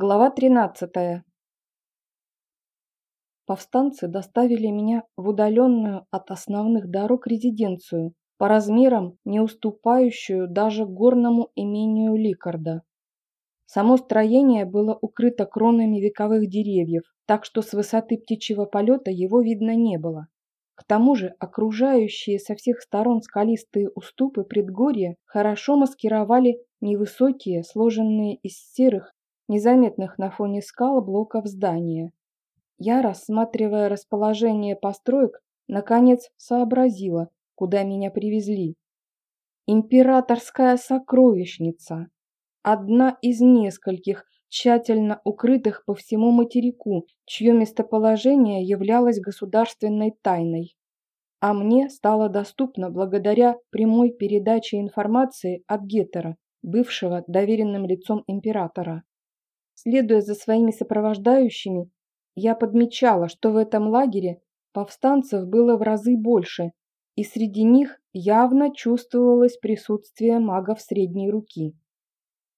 Глава 13. Повстанцы доставили меня в удаленную от основных дорог резиденцию, по размерам не уступающую даже горному имению Ликарда. Само строение было укрыто кронами вековых деревьев, так что с высоты птичьего полета его видно не было. К тому же окружающие со всех сторон скалистые уступы предгорья хорошо маскировали невысокие, сложенные из серых незаметных на фоне скал блоков здания. Я, рассматривая расположение построек, наконец сообразила, куда меня привезли. Императорская сокровищница. Одна из нескольких, тщательно укрытых по всему материку, чье местоположение являлось государственной тайной. А мне стало доступно благодаря прямой передаче информации от Геттера, бывшего доверенным лицом императора. Следуя за своими сопровождающими, я подмечала, что в этом лагере повстанцев было в разы больше, и среди них явно чувствовалось присутствие магов средней руки.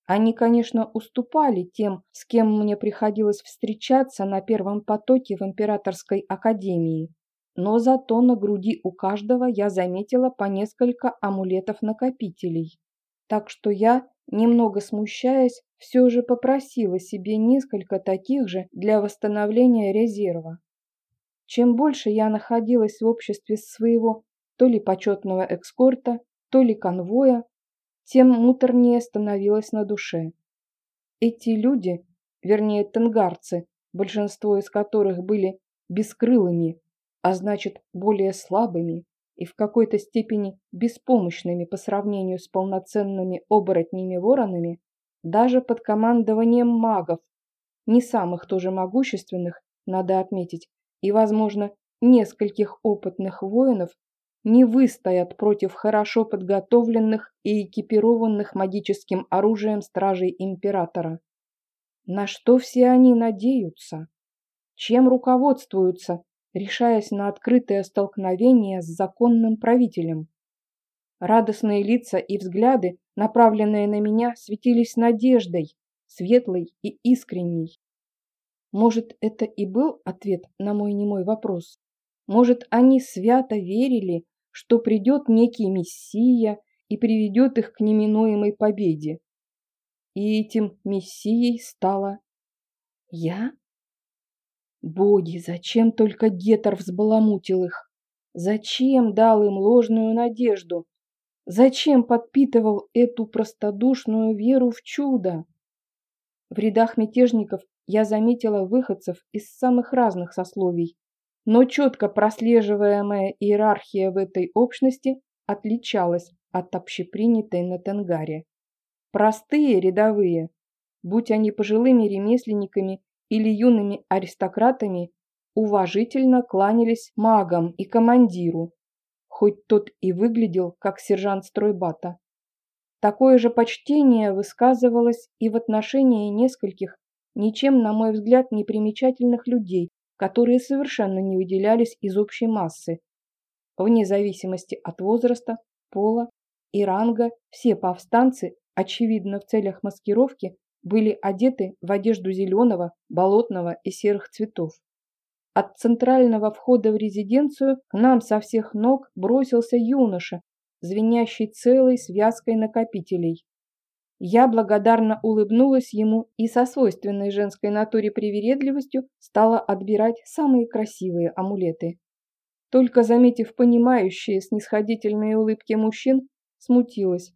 Они, конечно, уступали тем, с кем мне приходилось встречаться на первом потоке в Императорской академии, но зато на груди у каждого я заметила по несколько амулетов-накопителей. Так что я Немного смущаясь, все же попросила себе несколько таких же для восстановления резерва. Чем больше я находилась в обществе своего то ли почетного экскорта, то ли конвоя, тем муторнее становилось на душе. Эти люди, вернее тенгарцы, большинство из которых были бескрылыми, а значит более слабыми, и в какой-то степени беспомощными по сравнению с полноценными оборотнями-воронами, даже под командованием магов, не самых тоже могущественных, надо отметить, и, возможно, нескольких опытных воинов, не выстоят против хорошо подготовленных и экипированных магическим оружием стражей императора. На что все они надеются? Чем руководствуются, решаясь на открытое столкновение с законным правителем. Радостные лица и взгляды, направленные на меня, светились надеждой, светлой и искренней. Может, это и был ответ на мой немой вопрос? Может, они свято верили, что придет некий мессия и приведет их к неминуемой победе? И этим мессией стала я? Боги, зачем только Гетер взбаламутил их? Зачем дал им ложную надежду? Зачем подпитывал эту простодушную веру в чудо? В рядах мятежников я заметила выходцев из самых разных сословий, но четко прослеживаемая иерархия в этой общности отличалась от общепринятой на Тенгаре. Простые рядовые, будь они пожилыми ремесленниками или юными аристократами уважительно кланялись магам и командиру, хоть тот и выглядел как сержант стройбата. Такое же почтение высказывалось и в отношении нескольких, ничем, на мой взгляд, непримечательных людей, которые совершенно не выделялись из общей массы. Вне зависимости от возраста, пола и ранга, все повстанцы, очевидно в целях маскировки, были одеты в одежду зеленого, болотного и серых цветов. От центрального входа в резиденцию к нам со всех ног бросился юноша, звенящий целой связкой накопителей. Я благодарно улыбнулась ему и со свойственной женской натуре привередливостью стала отбирать самые красивые амулеты. Только заметив понимающие снисходительные улыбки мужчин, смутилась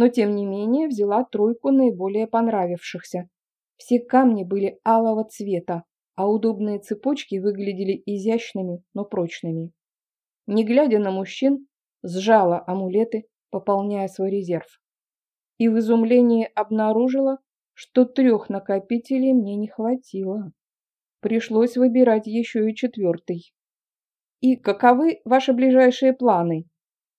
но тем не менее взяла тройку наиболее понравившихся. Все камни были алого цвета, а удобные цепочки выглядели изящными, но прочными. Не глядя на мужчин, сжала амулеты, пополняя свой резерв. И в изумлении обнаружила, что трех накопителей мне не хватило. Пришлось выбирать еще и четвертый. «И каковы ваши ближайшие планы?»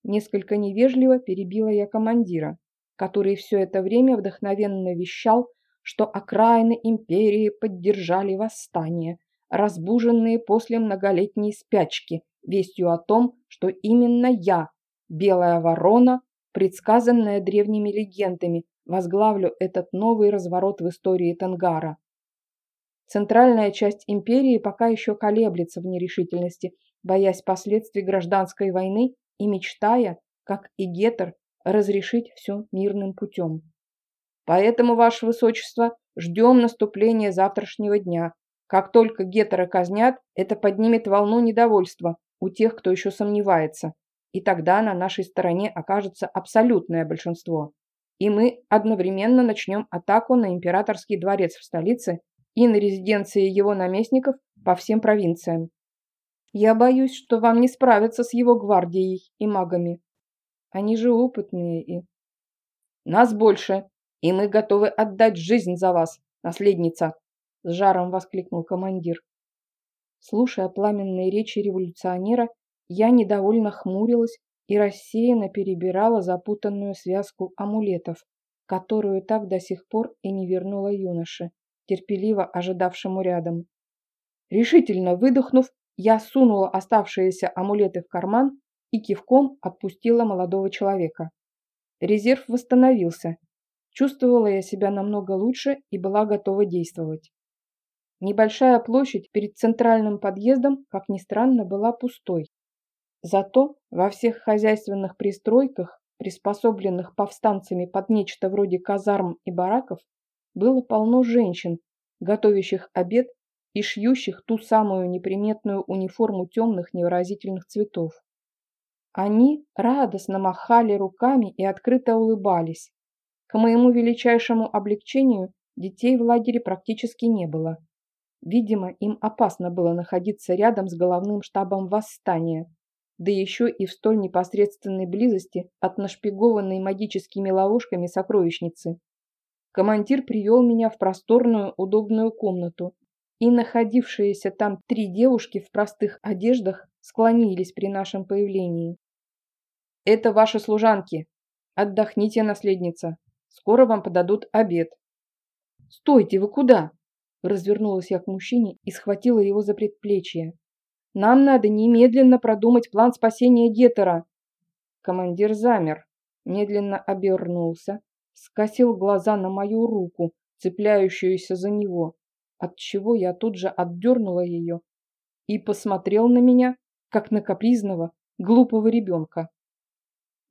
Несколько невежливо перебила я командира который все это время вдохновенно вещал, что окраины империи поддержали восстание, разбуженные после многолетней спячки, вестью о том, что именно я, белая ворона, предсказанная древними легендами, возглавлю этот новый разворот в истории Тенгара. Центральная часть империи пока еще колеблется в нерешительности, боясь последствий гражданской войны и мечтая, как и Гетер, разрешить все мирным путем. Поэтому, Ваше Высочество, ждем наступления завтрашнего дня. Как только Гетера казнят, это поднимет волну недовольства у тех, кто еще сомневается. И тогда на нашей стороне окажется абсолютное большинство. И мы одновременно начнем атаку на императорский дворец в столице и на резиденции его наместников по всем провинциям. Я боюсь, что вам не справиться с его гвардией и магами. Они же опытные и... Нас больше, и мы готовы отдать жизнь за вас, наследница!» С жаром воскликнул командир. Слушая пламенные речи революционера, я недовольно хмурилась и рассеянно перебирала запутанную связку амулетов, которую так до сих пор и не вернула юноше, терпеливо ожидавшему рядом. Решительно выдохнув, я сунула оставшиеся амулеты в карман и кивком отпустила молодого человека. Резерв восстановился, Чувствовала я себя намного лучше и была готова действовать. Небольшая площадь перед центральным подъездом, как ни странно, была пустой. Зато во всех хозяйственных пристройках, приспособленных повстанцами под нечто вроде казарм и бараков, было полно женщин, готовящих обед и шьющих ту самую неприметную униформу темных невыразительных цветов. Они радостно махали руками и открыто улыбались, к моему величайшему облегчению детей в лагере практически не было. Видимо, им опасно было находиться рядом с головным штабом восстания, да еще и в столь непосредственной близости от нашпигованной магическими ловушками сокровищницы. Командир привел меня в просторную, удобную комнату, и находившиеся там три девушки в простых одеждах склонились при нашем появлении. «Это ваши служанки. Отдохните, наследница. Скоро вам подадут обед». «Стойте, вы куда?» Развернулась я к мужчине и схватила его за предплечье. «Нам надо немедленно продумать план спасения Гетера». Командир замер, медленно обернулся, скосил глаза на мою руку, цепляющуюся за него, отчего я тут же отдернула ее и посмотрел на меня, как на капризного, глупого ребенка.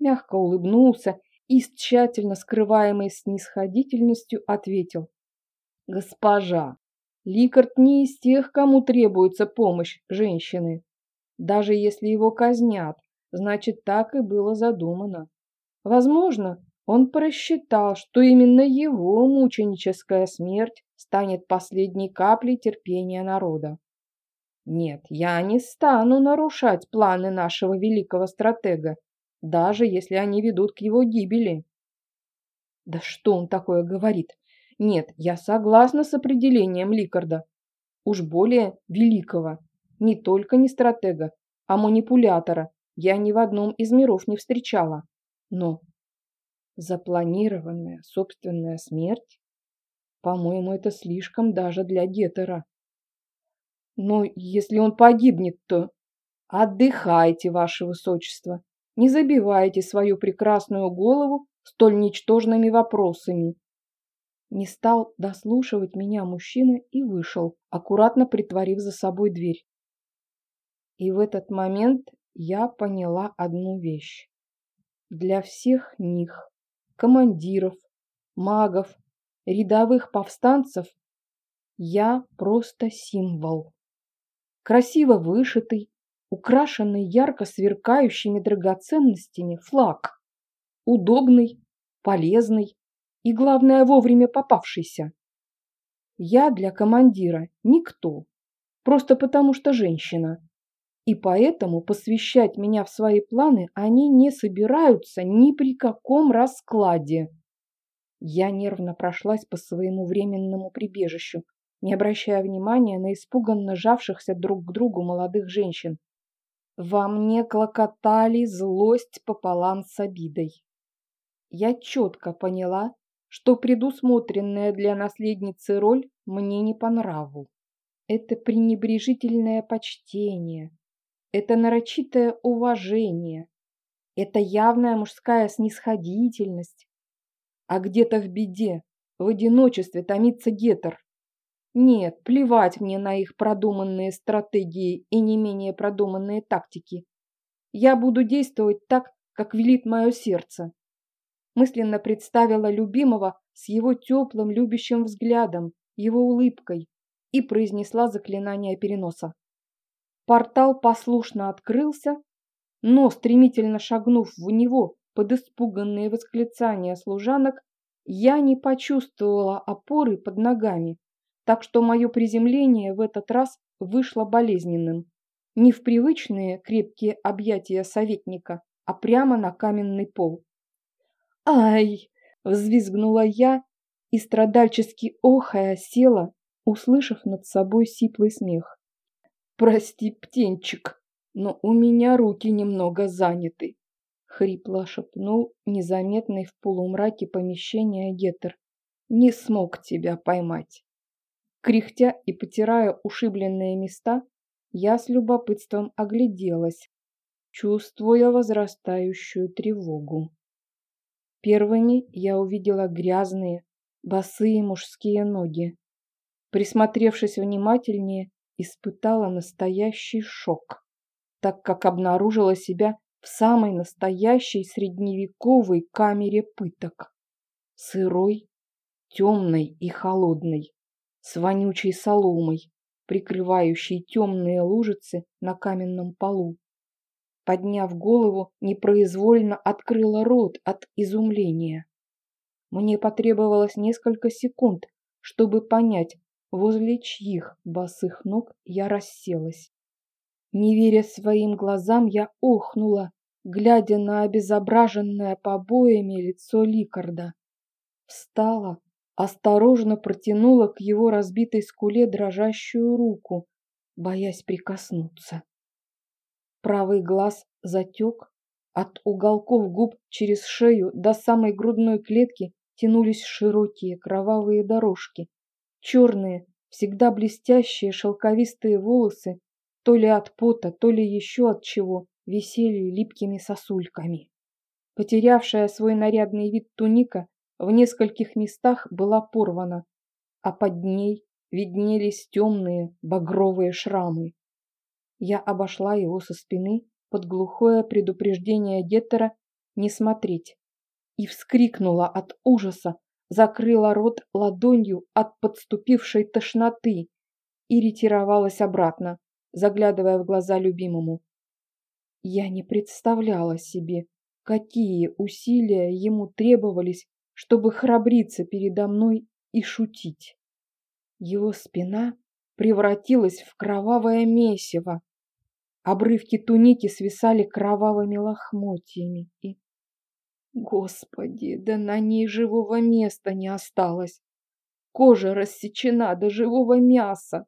Мягко улыбнулся и с тщательно скрываемой снисходительностью ответил. «Госпожа, Ликард не из тех, кому требуется помощь женщины. Даже если его казнят, значит, так и было задумано. Возможно, он просчитал, что именно его мученическая смерть станет последней каплей терпения народа. Нет, я не стану нарушать планы нашего великого стратега даже если они ведут к его гибели. Да что он такое говорит? Нет, я согласна с определением Ликарда. Уж более великого. Не только не стратега, а манипулятора я ни в одном из миров не встречала. Но запланированная собственная смерть? По-моему, это слишком даже для Гетера. Но если он погибнет, то... Отдыхайте, ваше высочество. Не забивайте свою прекрасную голову столь ничтожными вопросами. Не стал дослушивать меня мужчина и вышел, аккуратно притворив за собой дверь. И в этот момент я поняла одну вещь. Для всех них, командиров, магов, рядовых повстанцев, я просто символ. Красиво вышитый, украшенный ярко сверкающими драгоценностями флаг. Удобный, полезный и, главное, вовремя попавшийся. Я для командира никто, просто потому что женщина. И поэтому посвящать меня в свои планы они не собираются ни при каком раскладе. Я нервно прошлась по своему временному прибежищу, не обращая внимания на испуганно жавшихся друг к другу молодых женщин. Во мне клокотали злость пополам с обидой. Я четко поняла, что предусмотренная для наследницы роль мне не по нраву. Это пренебрежительное почтение, это нарочитое уважение, это явная мужская снисходительность. А где-то в беде, в одиночестве томится Гетер. Нет, плевать мне на их продуманные стратегии и не менее продуманные тактики. Я буду действовать так, как велит мое сердце. Мысленно представила любимого с его теплым, любящим взглядом, его улыбкой и произнесла заклинание переноса. Портал послушно открылся, но, стремительно шагнув в него под испуганные восклицания служанок, я не почувствовала опоры под ногами, так что мое приземление в этот раз вышло болезненным. Не в привычные крепкие объятия советника, а прямо на каменный пол. «Ай!» – взвизгнула я и, страдальчески охая, села, услышав над собой сиплый смех. «Прости, птенчик, но у меня руки немного заняты», — хрипло шепнул незаметный в полумраке помещения Геттер. «Не смог тебя поймать». Кряхтя и потирая ушибленные места, я с любопытством огляделась, чувствуя возрастающую тревогу. Первыми я увидела грязные, босые мужские ноги. Присмотревшись внимательнее, испытала настоящий шок, так как обнаружила себя в самой настоящей средневековой камере пыток. Сырой, темной и холодной, с вонючей соломой, прикрывающей темные лужицы на каменном полу. Подняв голову, непроизвольно открыла рот от изумления. Мне потребовалось несколько секунд, чтобы понять, возле чьих босых ног я расселась. Не веря своим глазам, я охнула, глядя на обезображенное побоями лицо Ликарда. Встала, осторожно протянула к его разбитой скуле дрожащую руку, боясь прикоснуться. Правый глаз затек, от уголков губ через шею до самой грудной клетки тянулись широкие кровавые дорожки. Черные, всегда блестящие шелковистые волосы, то ли от пота, то ли еще от чего, висели липкими сосульками. Потерявшая свой нарядный вид туника в нескольких местах была порвана, а под ней виднелись темные багровые шрамы. Я обошла его со спины под глухое предупреждение Геттера не смотреть и вскрикнула от ужаса, закрыла рот ладонью от подступившей тошноты и ретировалась обратно, заглядывая в глаза любимому. Я не представляла себе, какие усилия ему требовались, чтобы храбриться передо мной и шутить. Его спина превратилась в кровавое месиво. Обрывки туники свисали кровавыми лохмотьями и Господи, да на ней живого места не осталось. Кожа рассечена до живого мяса.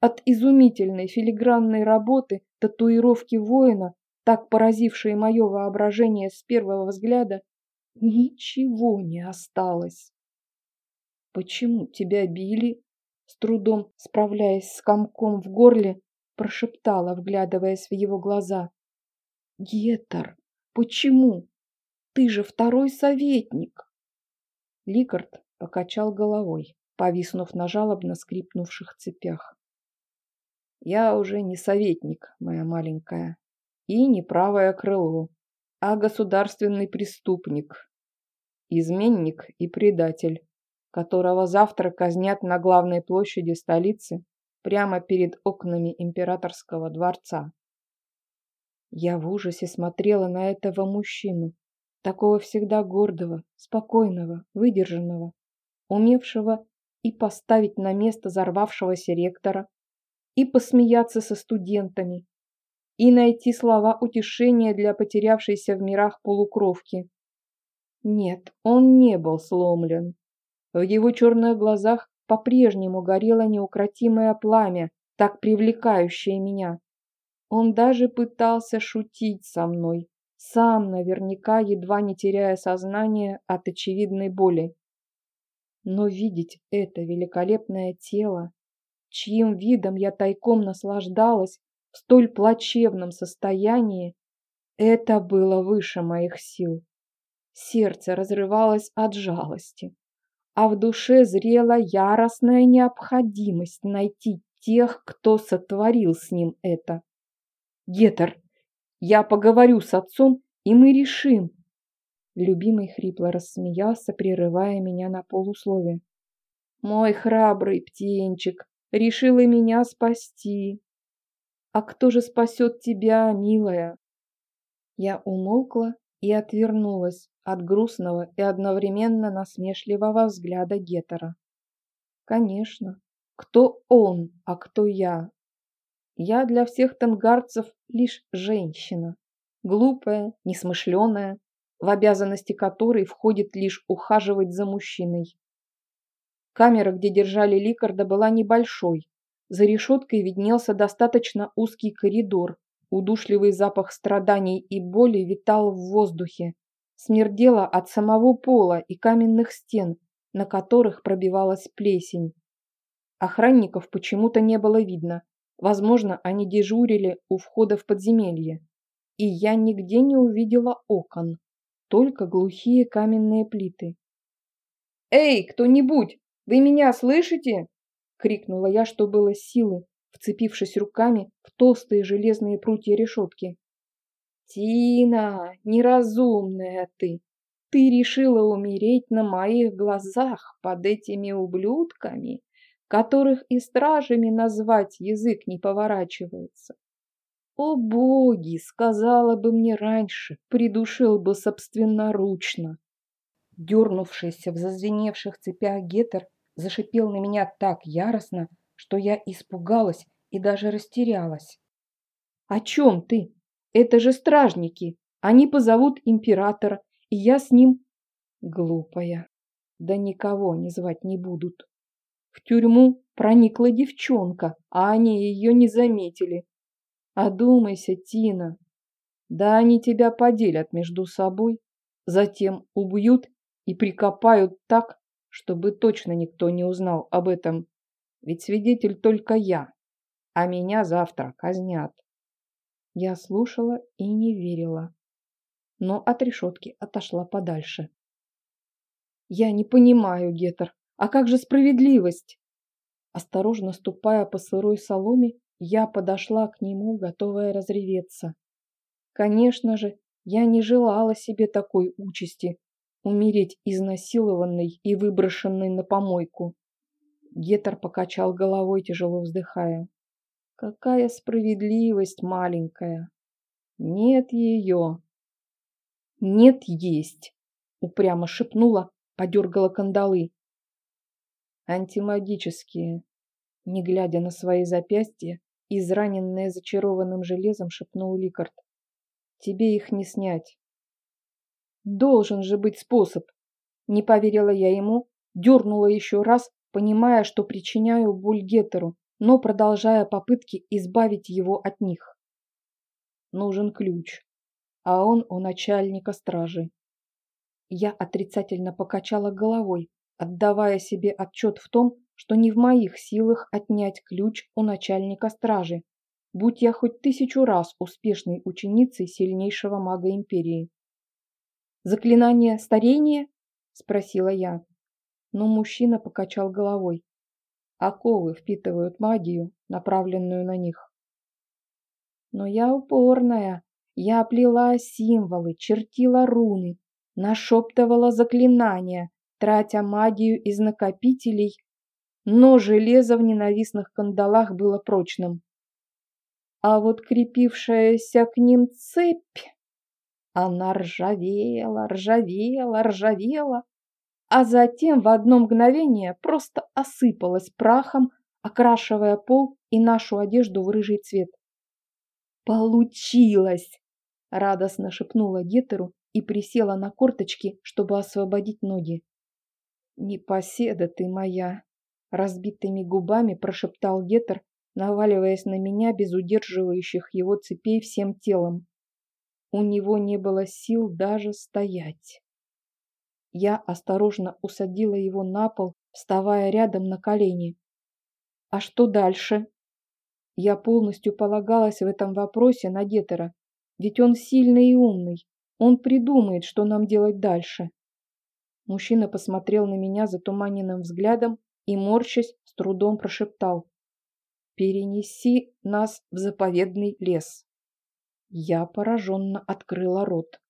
От изумительной филигранной работы татуировки воина, так поразившей мое воображение с первого взгляда, ничего не осталось. «Почему тебя били?» С трудом справляясь с комком в горле, прошептала, вглядываясь в его глаза. «Гетер, почему?» Ты же второй советник!» Ликард покачал головой, повиснув на жалобно скрипнувших цепях. «Я уже не советник, моя маленькая, и не правое крыло, а государственный преступник, изменник и предатель, которого завтра казнят на главной площади столицы прямо перед окнами императорского дворца. Я в ужасе смотрела на этого мужчину, такого всегда гордого, спокойного, выдержанного, умевшего и поставить на место взорвавшегося ректора, и посмеяться со студентами, и найти слова утешения для потерявшейся в мирах полукровки. Нет, он не был сломлен. В его черных глазах по-прежнему горело неукротимое пламя, так привлекающее меня. Он даже пытался шутить со мной, сам наверняка едва не теряя сознание от очевидной боли. Но видеть это великолепное тело, чьим видом я тайком наслаждалась в столь плачевном состоянии, это было выше моих сил. Сердце разрывалось от жалости, а в душе зрела яростная необходимость найти тех, кто сотворил с ним это. «Гетер, я поговорю с отцом, и мы решим». Любимый хрипло рассмеялся, прерывая меня на полусловие. «Мой храбрый птенчик решил и меня спасти. А кто же спасет тебя, милая?» Я умолкла и отвернулась от грустного и одновременно насмешливого взгляда Гетера. Конечно, кто он, а кто я? Я для всех тангарцев лишь женщина, глупая, несмышленая, в обязанности которой входит лишь ухаживать за мужчиной. Камера, где держали Ликарда, была небольшой. За решеткой виднелся достаточно узкий коридор. Удушливый запах страданий и боли витал в воздухе. Смердело от самого пола и каменных стен, на которых пробивалась плесень. Охранников почему-то не было видно. Возможно, они дежурили у входа в подземелье. И я нигде не увидела окон, только глухие каменные плиты. «Эй, кто-нибудь, вы меня слышите?» — крикнула я, что было силы, вцепившись руками в толстые железные прутья решетки. «Тина, неразумная ты! Ты решила умереть на моих глазах под этими ублюдками?» которых и стражами назвать язык не поворачивается. О боги, сказала бы мне раньше, придушил бы собственноручно. Дернувшийся в зазвеневших цепях гетер зашипел на меня так яростно, что я испугалась и даже растерялась. «О чем ты? Это же стражники. Они позовут императора, и я с ним...» Глупая. Да никого не звать не будут. В тюрьму проникла девчонка, а они ее не заметили. Одумайся, Тина. Да они тебя поделят между собой, затем убьют и прикопают так, чтобы точно никто не узнал об этом. Ведь свидетель только я, а меня завтра казнят. Я слушала и не верила, но от решетки отошла подальше. Я не понимаю, Гетер, а как же справедливость? Осторожно ступая по сырой соломе, я подошла к нему, готовая разреветься. Конечно же, я не желала себе такой участи – умереть изнасилованной и выброшенной на помойку. Гетер покачал головой, тяжело вздыхая. Какая справедливость маленькая! Нет ее! Нет есть! Упрямо шепнула, подергала кандалы антимагические. Не глядя на свои запястья, израненные зачарованным железом, шепнул Ликард. Тебе их не снять. Должен же быть способ. Не поверила я ему, дернула еще раз, понимая, что причиняю боль Геттеру, но продолжая попытки избавить его от них. Нужен ключ, а он у начальника стражи. Я отрицательно покачала головой, отдавая себе отчет в том, что не в моих силах отнять ключ у начальника стражи, будь я хоть тысячу раз успешной ученицей сильнейшего мага империи. «Заклинание старения?» – спросила я. Но мужчина покачал головой. Оковы впитывают магию, направленную на них. Но я упорная. Я плела символы, чертила руны, нашептывала заклинания, тратя магию из накопителей, но железо в ненавистных кандалах было прочным. А вот крепившаяся к ним цепь, она ржавела, ржавела, ржавела, а затем в одно мгновение просто осыпалась прахом, окрашивая пол и нашу одежду в рыжий цвет. «Получилось!» – радостно шепнула Гетеру и присела на корточки, чтобы освободить ноги. «Непоседа ты моя!» — разбитыми губами прошептал Гетер, наваливаясь на меня без удерживающих его цепей всем телом. У него не было сил даже стоять. Я осторожно усадила его на пол, вставая рядом на колени. «А что дальше?» Я полностью полагалась в этом вопросе на Гетера, ведь он сильный и умный. Он придумает, что нам делать дальше. Мужчина посмотрел на меня затуманенным взглядом и, морщась, с трудом прошептал. «Перенеси нас в заповедный лес». Я пораженно открыла рот.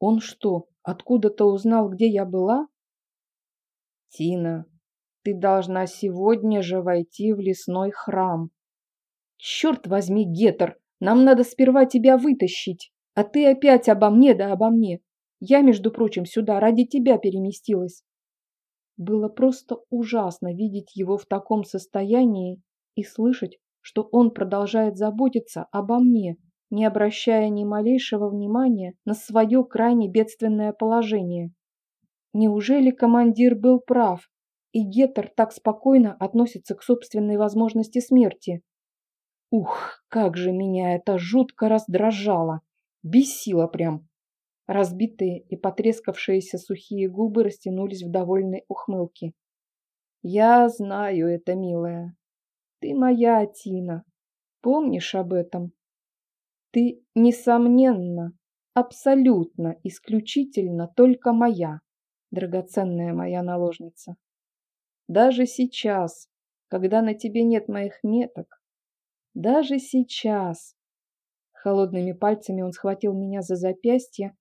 Он что, откуда-то узнал, где я была? Тина, ты должна сегодня же войти в лесной храм. Черт возьми, Гетер, нам надо сперва тебя вытащить, а ты опять обо мне да обо мне. Я, между прочим, сюда ради тебя переместилась. Было просто ужасно видеть его в таком состоянии и слышать, что он продолжает заботиться обо мне, не обращая ни малейшего внимания на свое крайне бедственное положение. Неужели командир был прав, и Геттер так спокойно относится к собственной возможности смерти? Ух, как же меня это жутко раздражало, бесило прям. Разбитые и потрескавшиеся сухие губы растянулись в довольной ухмылке. «Я знаю это, милая. Ты моя Тина. Помнишь об этом?» Ты, несомненно, абсолютно, исключительно только моя, драгоценная моя наложница. Даже сейчас, когда на тебе нет моих меток, даже сейчас. Холодными пальцами он схватил меня за запястье,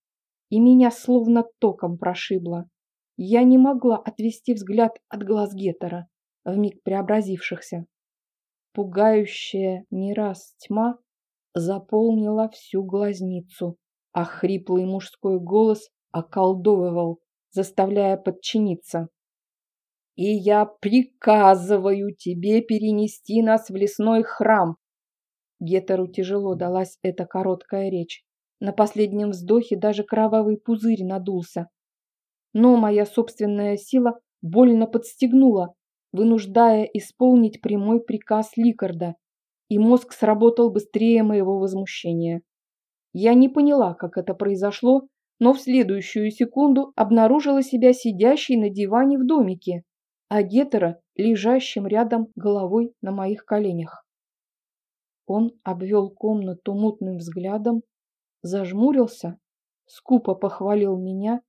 и меня словно током прошибло. Я не могла отвести взгляд от глаз Гетера, вмиг преобразившихся. Пугающая не раз тьма заполнила всю глазницу, а хриплый мужской голос околдовывал, заставляя подчиниться. «И я приказываю тебе перенести нас в лесной храм!» Гетеру тяжело далась эта короткая речь. На последнем вздохе даже кровавый пузырь надулся. Но моя собственная сила больно подстегнула, вынуждая исполнить прямой приказ Ликарда и мозг сработал быстрее моего возмущения. Я не поняла, как это произошло, но в следующую секунду обнаружила себя сидящей на диване в домике, а Гетера лежащим рядом головой на моих коленях. Он обвел комнату мутным взглядом, зажмурился, скупо похвалил меня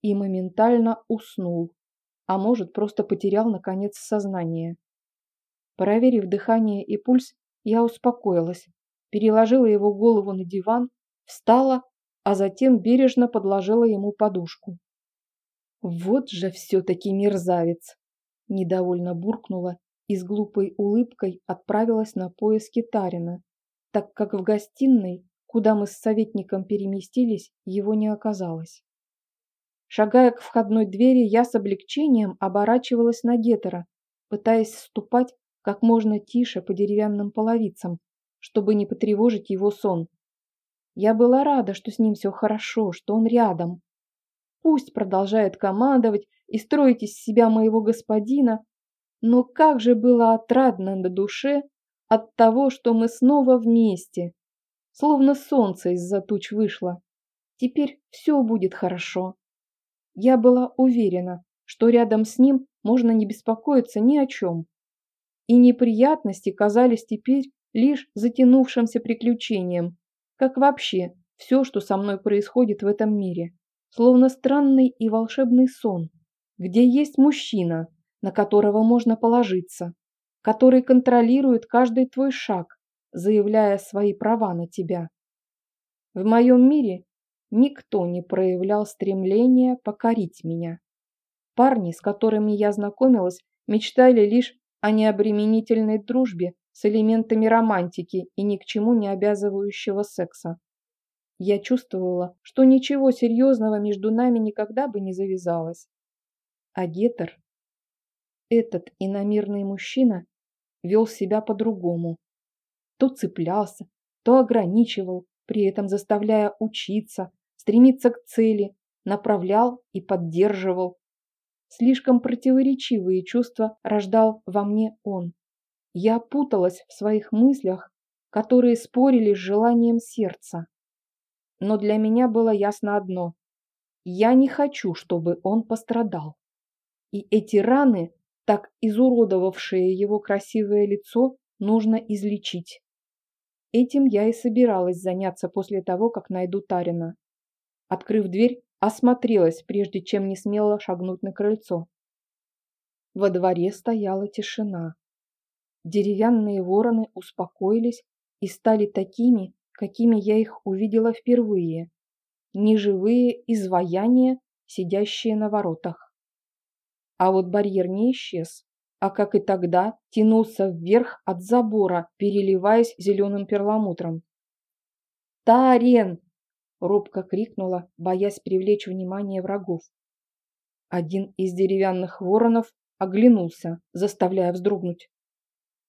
и моментально уснул, а может, просто потерял, наконец, сознание. Проверив дыхание и пульс, я успокоилась, переложила его голову на диван, встала, а затем бережно подложила ему подушку. «Вот же все-таки мерзавец!» – недовольно буркнула и с глупой улыбкой отправилась на поиски Тарина, так как в гостиной, куда мы с советником переместились, его не оказалось. Шагая к входной двери, я с облегчением оборачивалась на Гетера, пытаясь ступать как можно тише по деревянным половицам, чтобы не потревожить его сон. Я была рада, что с ним все хорошо, что он рядом. Пусть продолжает командовать и строить из себя моего господина, но как же было отрадно на душе от того, что мы снова вместе. Словно солнце из-за туч вышло. Теперь все будет хорошо. Я была уверена, что рядом с ним можно не беспокоиться ни о чем и неприятности казались теперь лишь затянувшимся приключением, как вообще все, что со мной происходит в этом мире, словно странный и волшебный сон, где есть мужчина, на которого можно положиться, который контролирует каждый твой шаг, заявляя свои права на тебя. В моем мире никто не проявлял стремления покорить меня. Парни, с которыми я знакомилась, мечтали лишь о необременительной дружбе с элементами романтики и ни к чему не обязывающего секса. Я чувствовала, что ничего серьезного между нами никогда бы не завязалось. А Гетер, этот иномирный мужчина, вел себя по-другому. То цеплялся, то ограничивал, при этом заставляя учиться, стремиться к цели, направлял и поддерживал, Слишком противоречивые чувства рождал во мне он. Я путалась в своих мыслях, которые спорили с желанием сердца. Но для меня было ясно одно. Я не хочу, чтобы он пострадал. И эти раны, так изуродовавшие его красивое лицо, нужно излечить. Этим я и собиралась заняться после того, как найду Тарина. Открыв дверь, осмотрелась, прежде чем не смело шагнуть на крыльцо. Во дворе стояла тишина. Деревянные вороны успокоились и стали такими, какими я их увидела впервые. Неживые изваяния, сидящие на воротах. А вот барьер не исчез, а как и тогда тянулся вверх от забора, переливаясь зеленым перламутром. «Тарен!» – робко крикнула, боясь привлечь внимание врагов. Один из деревянных воронов оглянулся, заставляя вздрогнуть.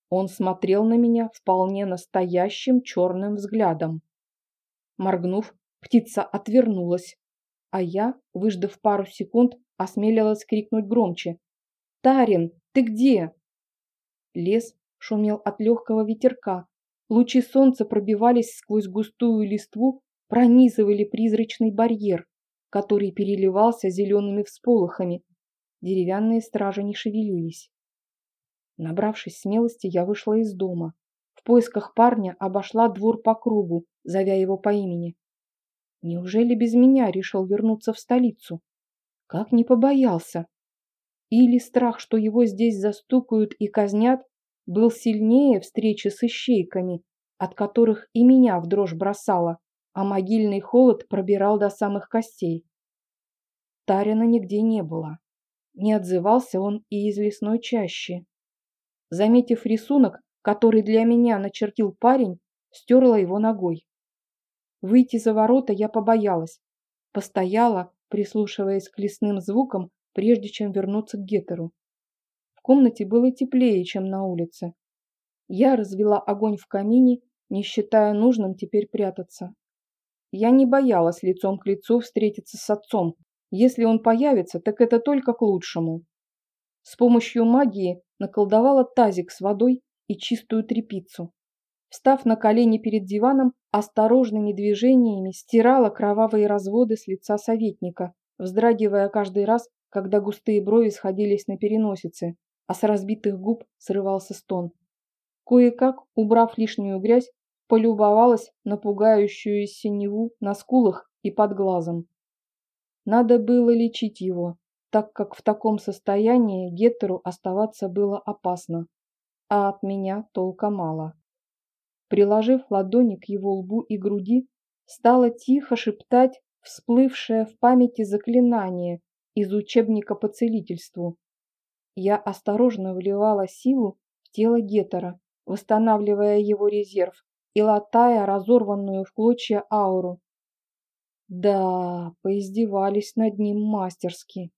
Он смотрел на меня вполне настоящим черным взглядом. Моргнув, птица отвернулась, а я, выждав пару секунд, осмелилась крикнуть громче. «Тарин, ты где?» Лес шумел от легкого ветерка. Лучи солнца пробивались сквозь густую листву, пронизывали призрачный барьер, который переливался зелеными всполохами. Деревянные стражи не шевелились. Набравшись смелости, я вышла из дома. В поисках парня обошла двор по кругу, зовя его по имени. Неужели без меня решил вернуться в столицу? Как не побоялся? Или страх, что его здесь застукают и казнят, был сильнее встречи с ищейками, от которых и меня в дрожь бросало, а могильный холод пробирал до самых костей. Тарина нигде не было. Не отзывался он и из лесной чащи. Заметив рисунок, который для меня начертил парень, стерла его ногой. Выйти за ворота я побоялась. Постояла, прислушиваясь к лесным звукам, прежде чем вернуться к Гетеру. В комнате было теплее, чем на улице. Я развела огонь в камине, не считая нужным теперь прятаться. Я не боялась лицом к лицу встретиться с отцом. Если он появится, так это только к лучшему. С помощью магии наколдовала тазик с водой и чистую тряпицу. Встав на колени перед диваном, осторожными движениями стирала кровавые разводы с лица советника, вздрагивая каждый раз, когда густые брови сходились на переносице, а с разбитых губ срывался стон. Кое-как, убрав лишнюю грязь, полюбовалась на пугающую синеву на скулах и под глазом. Надо было лечить его, так как в таком состоянии Геттеру оставаться было опасно, а от меня толка мало. Приложив ладони к его лбу и груди, стала тихо шептать всплывшее в памяти заклинание из учебника по целительству. Я осторожно вливала силу в тело Геттера, восстанавливая его резерв и латая разорванную в клочья ауру. Да, поиздевались над ним мастерски.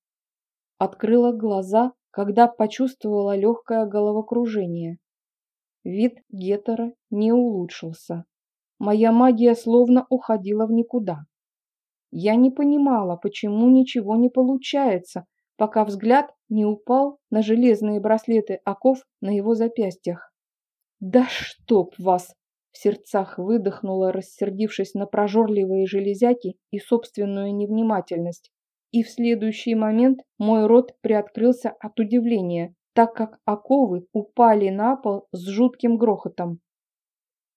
Открыла глаза, когда почувствовала легкое головокружение. Вид Гетера не улучшился. Моя магия словно уходила в никуда. Я не понимала, почему ничего не получается, пока взгляд не упал на железные браслеты оков на его запястьях. «Да чтоб вас!» – в сердцах выдохнула, рассердившись на прожорливые железяки и собственную невнимательность и в следующий момент мой рот приоткрылся от удивления, так как оковы упали на пол с жутким грохотом.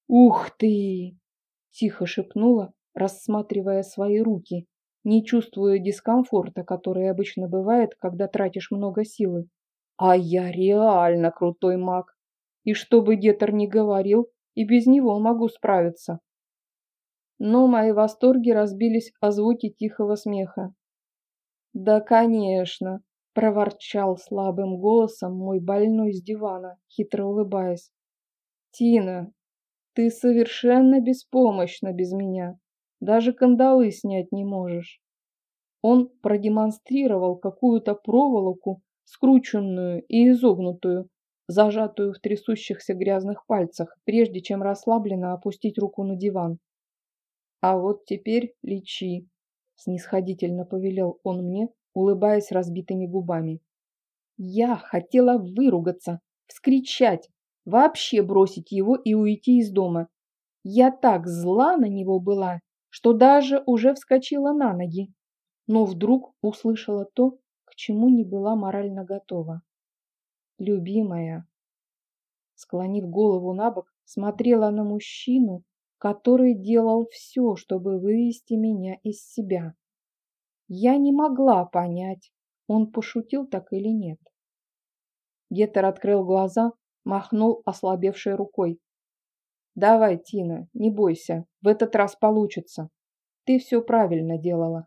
«Ух ты!» – тихо шепнула, рассматривая свои руки, не чувствуя дискомфорта, который обычно бывает, когда тратишь много силы. «А я реально крутой маг! И что бы Гетер ни говорил, и без него могу справиться!» Но мои восторги разбились о звуке тихого смеха. «Да, конечно!» – проворчал слабым голосом мой больной с дивана, хитро улыбаясь. «Тина, ты совершенно беспомощна без меня. Даже кандалы снять не можешь». Он продемонстрировал какую-то проволоку, скрученную и изогнутую, зажатую в трясущихся грязных пальцах, прежде чем расслабленно опустить руку на диван. «А вот теперь лечи», снисходительно повелел он мне, улыбаясь разбитыми губами. Я хотела выругаться, вскричать, вообще бросить его и уйти из дома. Я так зла на него была, что даже уже вскочила на ноги, но вдруг услышала то, к чему не была морально готова. «Любимая», склонив голову на бок, смотрела на мужчину, который делал все, чтобы вывести меня из себя. Я не могла понять, он пошутил так или нет. Гетер открыл глаза, махнул ослабевшей рукой. «Давай, Тина, не бойся, в этот раз получится. Ты все правильно делала».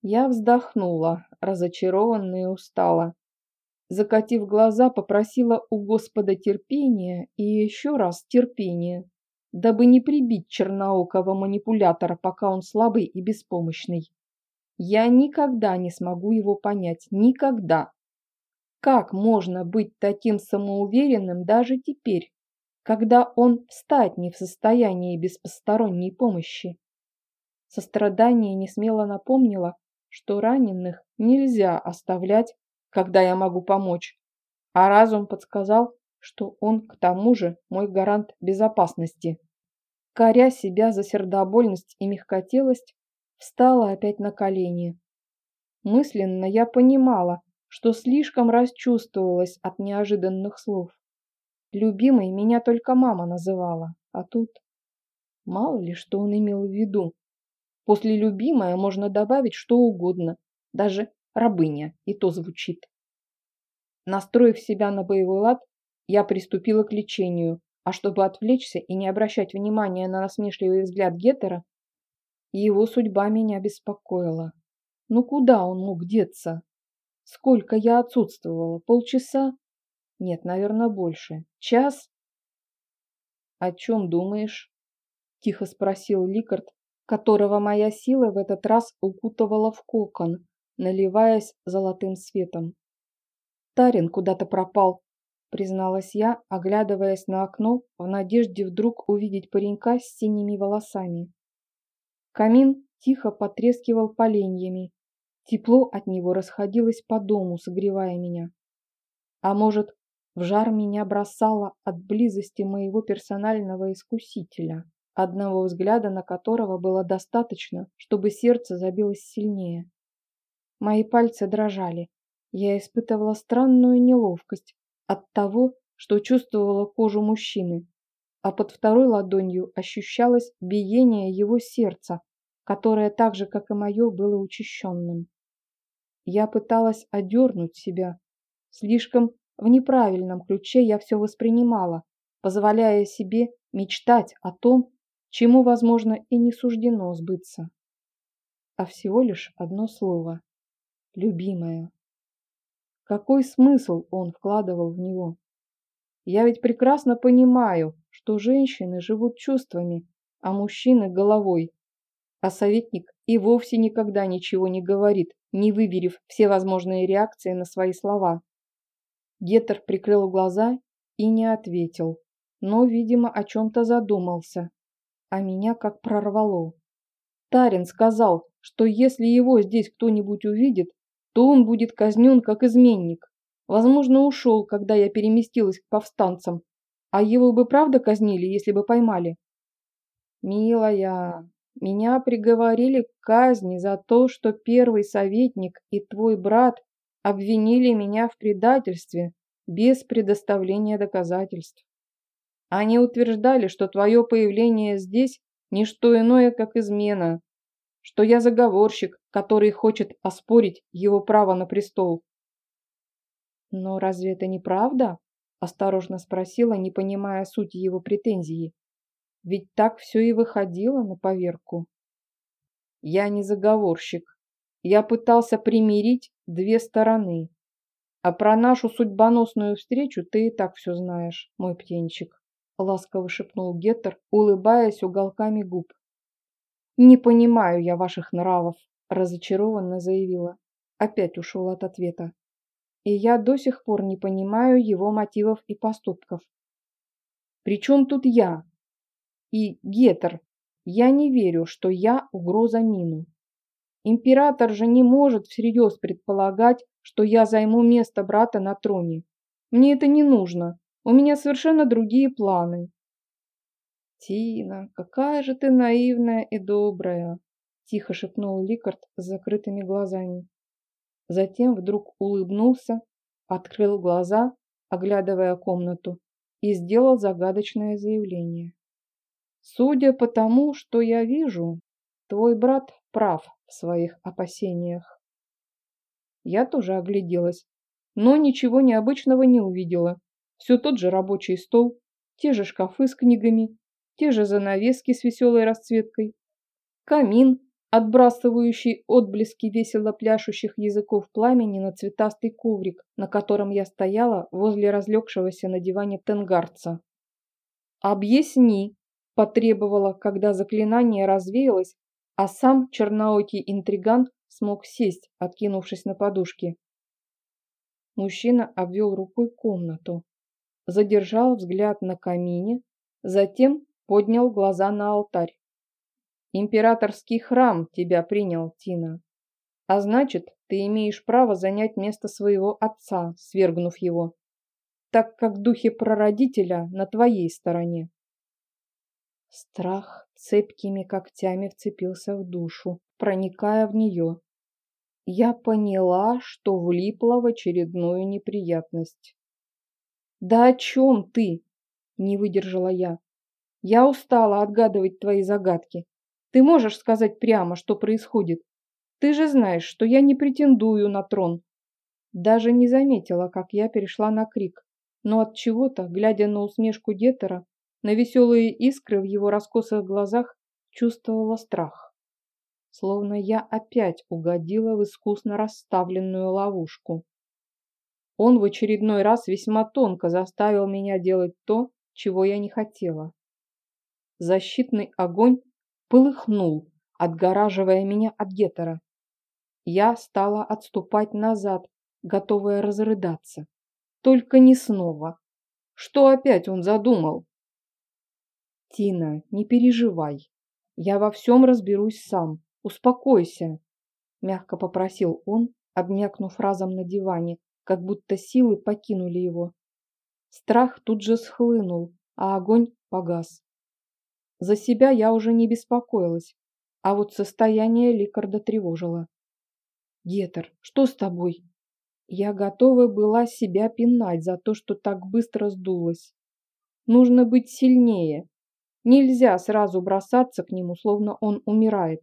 Я вздохнула, разочарованно и устала. Закатив глаза, попросила у Господа терпения и еще раз терпения, дабы не прибить черноокого манипулятора, пока он слабый и беспомощный. Я никогда не смогу его понять, никогда. Как можно быть таким самоуверенным даже теперь, когда он встать не в состоянии без посторонней помощи? Сострадание несмело напомнило, что раненых нельзя оставлять, когда я могу помочь, а разум подсказал, что он к тому же мой гарант безопасности. Коря себя за сердобольность и мягкотелость, встала опять на колени. Мысленно я понимала, что слишком расчувствовалась от неожиданных слов. Любимой меня только мама называла, а тут... Мало ли, что он имел в виду. После любимая можно добавить что угодно, даже рабыня, и то звучит. Настроив себя на боевой лад, я приступила к лечению, а чтобы отвлечься и не обращать внимания на насмешливый взгляд Геттера, его судьба меня беспокоила. Ну куда он мог деться? Сколько я отсутствовала? Полчаса? Нет, наверное, больше. Час? О чем думаешь? Тихо спросил Ликард, которого моя сила в этот раз укутывала в кокон, наливаясь золотым светом. Тарин куда-то пропал, призналась я, оглядываясь на окно в надежде вдруг увидеть паренька с синими волосами. Камин тихо потрескивал поленьями. Тепло от него расходилось по дому, согревая меня. А может, в жар меня бросало от близости моего персонального искусителя, одного взгляда на которого было достаточно, чтобы сердце забилось сильнее. Мои пальцы дрожали. Я испытывала странную неловкость от того, что чувствовала кожу мужчины, а под второй ладонью ощущалось биение его сердца, которое так же, как и мое, было учащенным. Я пыталась одернуть себя. Слишком в неправильном ключе я все воспринимала, позволяя себе мечтать о том, чему, возможно, и не суждено сбыться. А всего лишь одно слово любимая. Какой смысл он вкладывал в него? Я ведь прекрасно понимаю, что женщины живут чувствами, а мужчины – головой. А советник и вовсе никогда ничего не говорит, не выверив все возможные реакции на свои слова. Геттер прикрыл глаза и не ответил, но, видимо, о чем-то задумался. А меня как прорвало. Тарин сказал, что если его здесь кто-нибудь увидит, то он будет казнен как изменник. Возможно, ушел, когда я переместилась к повстанцам. А его бы правда казнили, если бы поймали? Милая, меня приговорили к казни за то, что первый советник и твой брат обвинили меня в предательстве без предоставления доказательств. Они утверждали, что твое появление здесь – не что иное, как измена, что я заговорщик, который хочет оспорить его право на престол. «Но разве это не правда?» – осторожно спросила, не понимая сути его претензии. «Ведь так все и выходило на поверку». «Я не заговорщик. Я пытался примирить две стороны. А про нашу судьбоносную встречу ты и так все знаешь, мой птенчик», – ласково шепнул Геттер, улыбаясь уголками губ. «Не понимаю я ваших нравов», – разочарованно заявила. Опять ушел от ответа. И я до сих пор не понимаю его мотивов и поступков. Причем тут я? И Гетер. Я не верю, что я угроза Мину. Император же не может всерьез предполагать, что я займу место брата на троне. Мне это не нужно. У меня совершенно другие планы. «Тина, какая же ты наивная и добрая!» – тихо шепнул Ликард с закрытыми глазами. Затем вдруг улыбнулся, открыл глаза, оглядывая комнату, и сделал загадочное заявление. «Судя по тому, что я вижу, твой брат прав в своих опасениях. Я тоже огляделась, но ничего необычного не увидела. Все тот же рабочий стол, те же шкафы с книгами, те же занавески с веселой расцветкой, камин, отбрасывающий отблески весело пляшущих языков пламени на цветастый коврик, на котором я стояла возле разлегшегося на диване тенгарца. «Объясни», – потребовала, когда заклинание развеялось, а сам черноокий интриган смог сесть, откинувшись на подушке. Мужчина обвел рукой комнату, задержал взгляд на камине, затем поднял глаза на алтарь. Императорский храм тебя принял, Тина. А значит, ты имеешь право занять место своего отца, свергнув его, так как духи прародителя на твоей стороне. Страх цепкими когтями вцепился в душу, проникая в нее. Я поняла, что влипла в очередную неприятность. «Да о чем ты?» – не выдержала я. «Я устала отгадывать твои загадки. Ты можешь сказать прямо, что происходит? Ты же знаешь, что я не претендую на трон. Даже не заметила, как я перешла на крик, но от чего-то, глядя на усмешку Детера, на веселые искры в его раскосых глазах, чувствовала страх. Словно я опять угодила в искусно расставленную ловушку. Он в очередной раз весьма тонко заставил меня делать то, чего я не хотела. Защитный огонь полыхнул, отгораживая меня от Гетера. Я стала отступать назад, готовая разрыдаться. Только не снова. Что опять он задумал? Тина, не переживай. Я во всем разберусь сам. Успокойся, мягко попросил он, обмякнув разом на диване, как будто силы покинули его. Страх тут же схлынул, а огонь погас. За себя я уже не беспокоилась, а вот состояние Ликарда тревожило. «Гетер, что с тобой?» Я готова была себя пинать за то, что так быстро сдулась. Нужно быть сильнее. Нельзя сразу бросаться к нему, словно он умирает.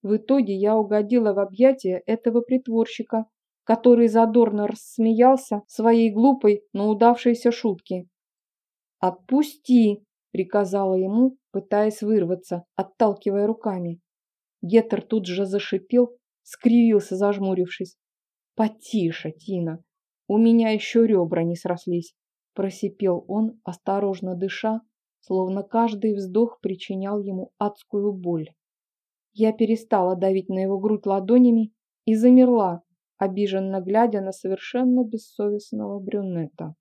В итоге я угодила в объятия этого притворщика, который задорно рассмеялся своей глупой, но удавшейся шутки. «Отпусти!» – приказала ему, пытаясь вырваться, отталкивая руками. Гетер тут же зашипел, скривился, зажмурившись. «Потише, Тина, у меня еще ребра не срослись», – просипел он, осторожно дыша, словно каждый вздох причинял ему адскую боль. Я перестала давить на его грудь ладонями и замерла, обиженно глядя на совершенно бессовестного брюнета.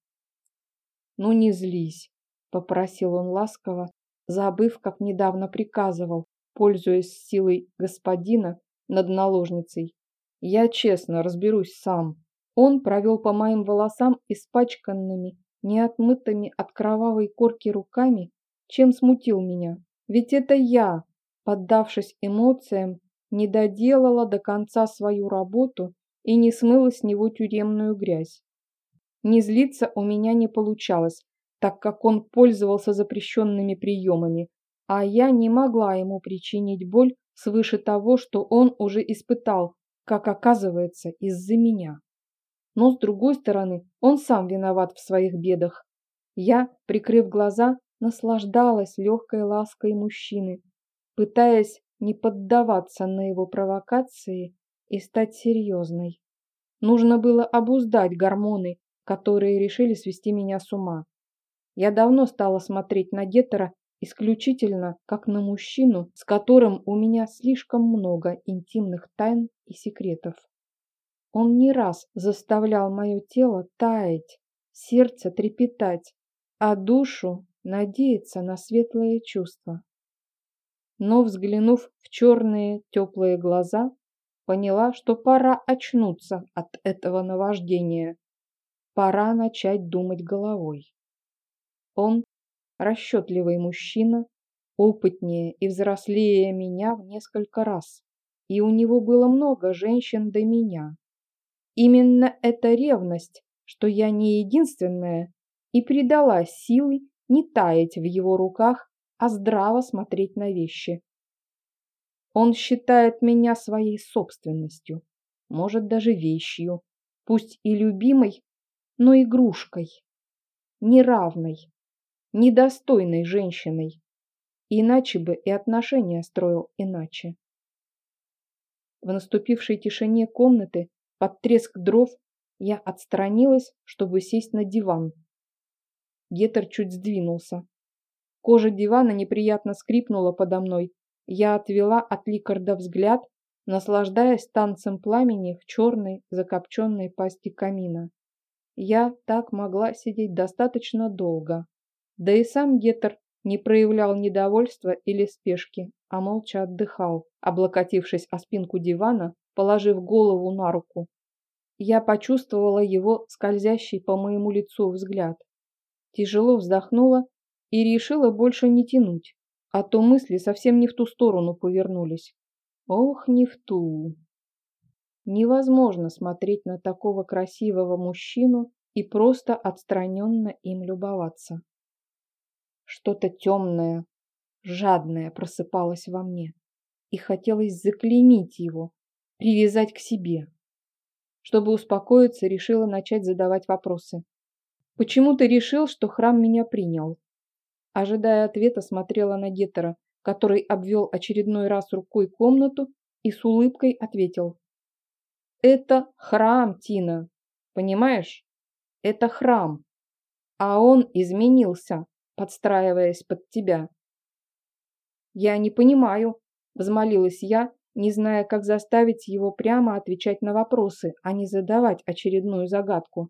«Ну не злись», — попросил он ласково, забыв, как недавно приказывал, пользуясь силой господина над наложницей. «Я честно разберусь сам». Он провел по моим волосам испачканными, неотмытыми от кровавой корки руками, чем смутил меня. Ведь это я, поддавшись эмоциям, не доделала до конца свою работу и не смыла с него тюремную грязь. Не злиться у меня не получалось, так как он пользовался запрещенными приемами, а я не могла ему причинить боль свыше того, что он уже испытал, как оказывается, из-за меня. Но, с другой стороны, он сам виноват в своих бедах. Я, прикрыв глаза, наслаждалась легкой лаской мужчины, пытаясь не поддаваться на его провокации и стать серьезной. Нужно было обуздать гормоны, которые решили свести меня с ума. Я давно стала смотреть на Геттера исключительно как на мужчину, с которым у меня слишком много интимных тайн и секретов. Он не раз заставлял мое тело таять, сердце трепетать, а душу надеяться на светлое чувство. Но, взглянув в черные теплые глаза, поняла, что пора очнуться от этого наваждения. Пора начать думать головой. Он расчетливый мужчина, опытнее и взрослее меня в несколько раз, и у него было много женщин до меня. Именно эта ревность, что я не единственная, и придала силы не таять в его руках, а здраво смотреть на вещи. Он считает меня своей собственностью, может даже вещью, пусть и любимой, но игрушкой, неравной, недостойной женщиной. Иначе бы и отношения строил иначе. В наступившей тишине комнаты под треск дров я отстранилась, чтобы сесть на диван. Гетер чуть сдвинулся. Кожа дивана неприятно скрипнула подо мной. Я отвела от Ликарда взгляд, наслаждаясь танцем пламени в черной закопченной пасти камина. Я так могла сидеть достаточно долго. Да и сам Гетер не проявлял недовольства или спешки, а молча отдыхал, облокотившись о спинку дивана, положив голову на руку. Я почувствовала его скользящий по моему лицу взгляд. Тяжело вздохнула и решила больше не тянуть, а то мысли совсем не в ту сторону повернулись. Ох, не в ту. Невозможно смотреть на такого красивого мужчину и просто отстраненно им любоваться. Что-то темное, жадное просыпалось во мне, и хотелось заклеймить его, привязать к себе. Чтобы успокоиться, решила начать задавать вопросы. «Почему ты решил, что храм меня принял?» Ожидая ответа, смотрела на Геттера, который обвел очередной раз рукой комнату и с улыбкой ответил. «Это храм, Тина, понимаешь? Это храм, а он изменился подстраиваясь под тебя. «Я не понимаю», – взмолилась я, не зная, как заставить его прямо отвечать на вопросы, а не задавать очередную загадку.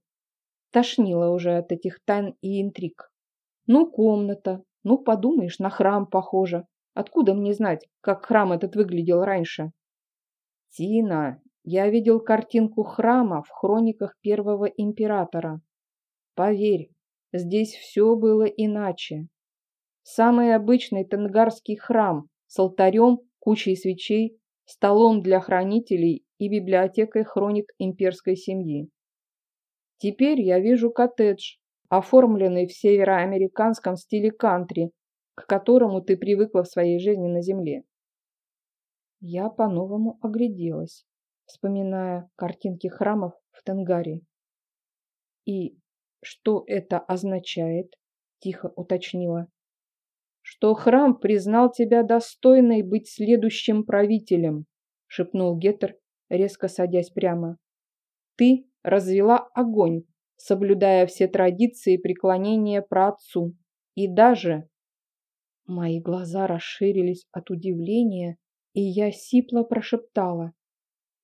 Тошнило уже от этих тайн и интриг. Ну, комната, ну, подумаешь, на храм похоже. Откуда мне знать, как храм этот выглядел раньше? Тина, я видел картинку храма в хрониках первого императора. Поверь, Здесь все было иначе. Самый обычный тенгарский храм с алтарем, кучей свечей, столом для хранителей и библиотекой хроник имперской семьи. Теперь я вижу коттедж, оформленный в североамериканском стиле кантри, к которому ты привыкла в своей жизни на земле. Я по-новому огляделась, вспоминая картинки храмов в Тенгаре. И «Что это означает?» – тихо уточнила. «Что храм признал тебя достойной быть следующим правителем», – шепнул Геттер, резко садясь прямо. «Ты развела огонь, соблюдая все традиции преклонения праотцу, и даже...» Мои глаза расширились от удивления, и я сипло прошептала.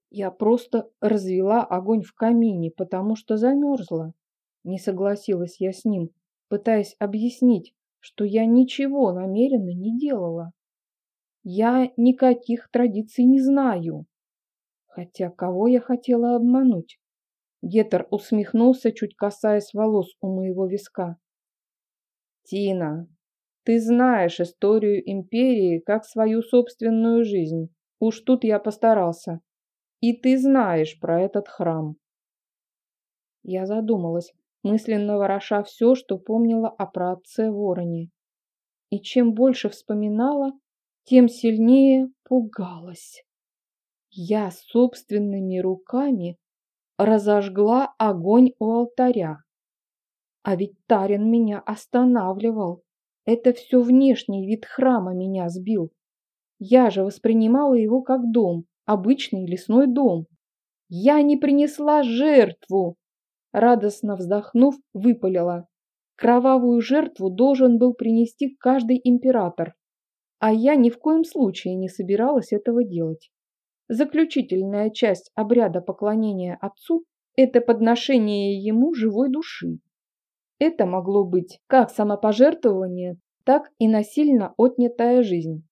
«Я просто развела огонь в камине, потому что замерзла». Не согласилась я с ним, пытаясь объяснить, что я ничего намеренно не делала. Я никаких традиций не знаю. Хотя кого я хотела обмануть? Гетер усмехнулся, чуть касаясь волос у моего виска. «Тина, ты знаешь историю империи как свою собственную жизнь. Уж тут я постарался. И ты знаешь про этот храм». Я задумалась, мысленно вороша все, что помнила о праотце Вороне. И чем больше вспоминала, тем сильнее пугалась. Я собственными руками разожгла огонь у алтаря. А ведь Тарин меня останавливал. Это все внешний вид храма меня сбил. Я же воспринимала его как дом, обычный лесной дом. Я не принесла жертву, радостно вздохнув, выпалила. Кровавую жертву должен был принести каждый император, а я ни в коем случае не собиралась этого делать. Заключительная часть обряда поклонения отцу – это подношение ему живой души. Это могло быть как самопожертвование, так и насильно отнятая жизнь.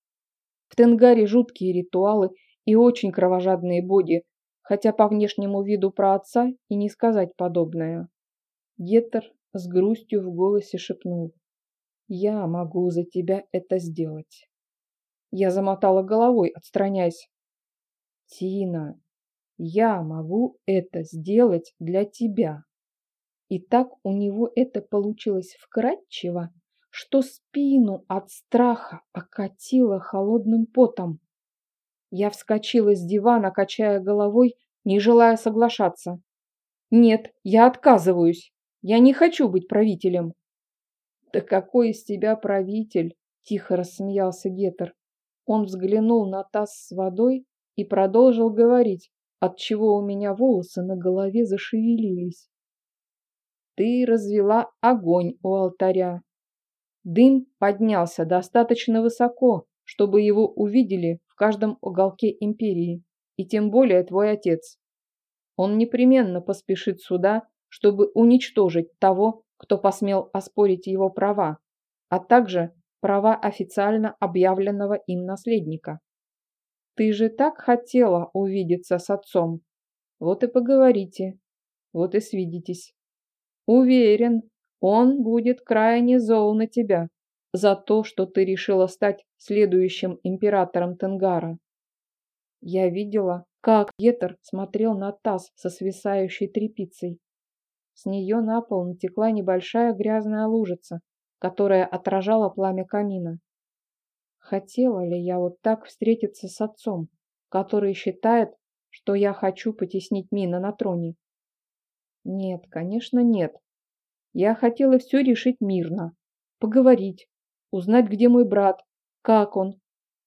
В Тенгаре жуткие ритуалы и очень кровожадные боги, хотя по внешнему виду про отца и не сказать подобное. Геттер с грустью в голосе шепнул. «Я могу за тебя это сделать». Я замотала головой, отстраняясь. «Тина, я могу это сделать для тебя». И так у него это получилось вкратчиво, что спину от страха окатило холодным потом. Я вскочила с дивана, качая головой, не желая соглашаться. «Нет, я отказываюсь. Я не хочу быть правителем». «Да какой из тебя правитель?» – тихо рассмеялся Гетер. Он взглянул на таз с водой и продолжил говорить, отчего у меня волосы на голове зашевелились. «Ты развела огонь у алтаря. Дым поднялся достаточно высоко, чтобы его увидели каждом уголке империи, и тем более твой отец. Он непременно поспешит сюда, чтобы уничтожить того, кто посмел оспорить его права, а также права официально объявленного им наследника. Ты же так хотела увидеться с отцом. Вот и поговорите, вот и свидитесь. Уверен, он будет крайне зол на тебя за то, что ты решила стать следующим императором Тенгара. Я видела, как Гетер смотрел на таз со свисающей тряпицей. С нее на пол натекла небольшая грязная лужица, которая отражала пламя камина. Хотела ли я вот так встретиться с отцом, который считает, что я хочу потеснить Мина на троне? Нет, конечно, нет. Я хотела все решить мирно. Поговорить, узнать, где мой брат, как он.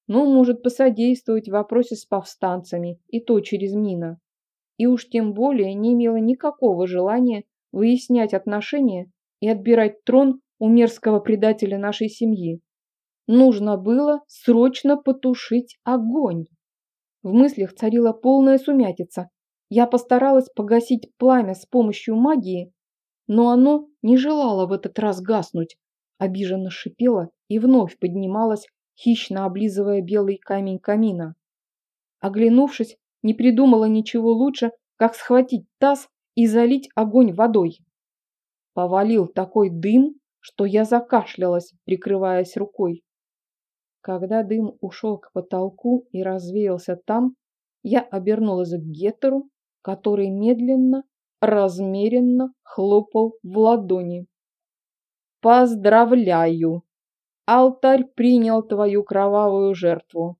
Ну, может, посодействовать в вопросе с повстанцами, и то через Мина. И уж тем более не имела никакого желания выяснять отношения и отбирать трон у мерзкого предателя нашей семьи. Нужно было срочно потушить огонь. В мыслях царила полная сумятица. Я постаралась погасить пламя с помощью магии, но оно не желало в этот раз гаснуть, обиженно шипело и вновь поднималось, хищно облизывая белый камень камина. Оглянувшись, не придумала ничего лучше, как схватить таз и залить огонь водой. Повалил такой дым, что я закашлялась, прикрываясь рукой. Когда дым ушел к потолку и развеялся там, я обернулась к Геттеру, который медленно, размеренно хлопал в ладони. «Поздравляю! Алтарь принял твою кровавую жертву.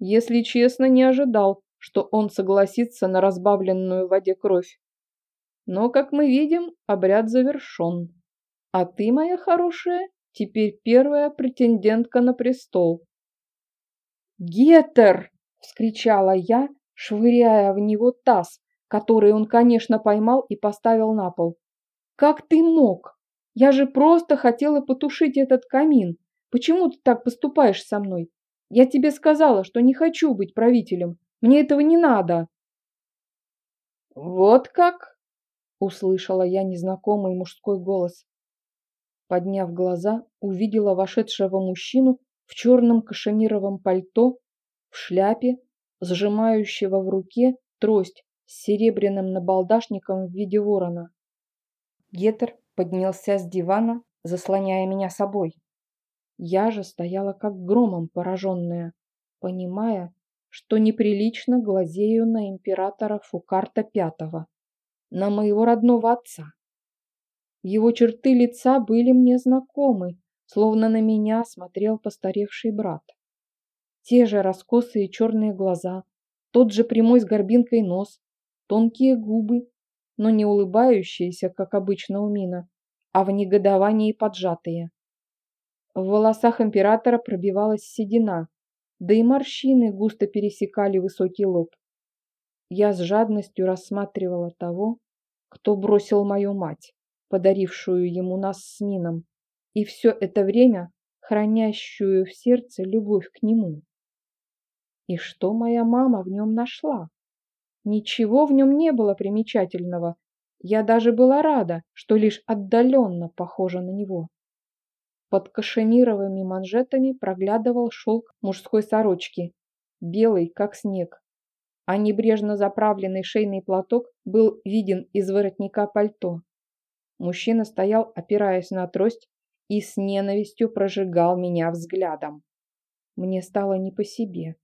Если честно, не ожидал, что он согласится на разбавленную в воде кровь. Но, как мы видим, обряд завершен. А ты, моя хорошая, теперь первая претендентка на престол. «Гетер!» – вскричала я, швыряя в него таз, который он, конечно, поймал и поставил на пол. «Как ты мог? Я же просто хотела потушить этот камин. Почему ты так поступаешь со мной? Я тебе сказала, что не хочу быть правителем. Мне этого не надо». «Вот как?» – услышала я незнакомый мужской голос. Подняв глаза, увидела вошедшего мужчину в черном кашемировом пальто, в шляпе, сжимающего в руке трость с серебряным набалдашником в виде ворона. Гетер поднялся с дивана, заслоняя меня собой. Я же стояла как громом пораженная, понимая, что неприлично глазею на императора Фукарта Пятого, на моего родного отца. Его черты лица были мне знакомы, словно на меня смотрел постаревший брат. Те же раскосые черные глаза, тот же прямой с горбинкой нос, тонкие губы, но не улыбающиеся, как обычно у Мина, а в негодовании поджатые. В волосах императора пробивалась седина, да и морщины густо пересекали высокий лоб. Я с жадностью рассматривала того, кто бросил мою мать, подарившую ему нас с Мином, и все это время хранящую в сердце любовь к нему. И что моя мама в нем нашла? Ничего в нем не было примечательного. Я даже была рада, что лишь отдаленно похожа на него. Под кашемировыми манжетами проглядывал шелк мужской сорочки, белый, как снег. А небрежно заправленный шейный платок был виден из воротника пальто. Мужчина стоял, опираясь на трость, и с ненавистью прожигал меня взглядом. Мне стало не по себе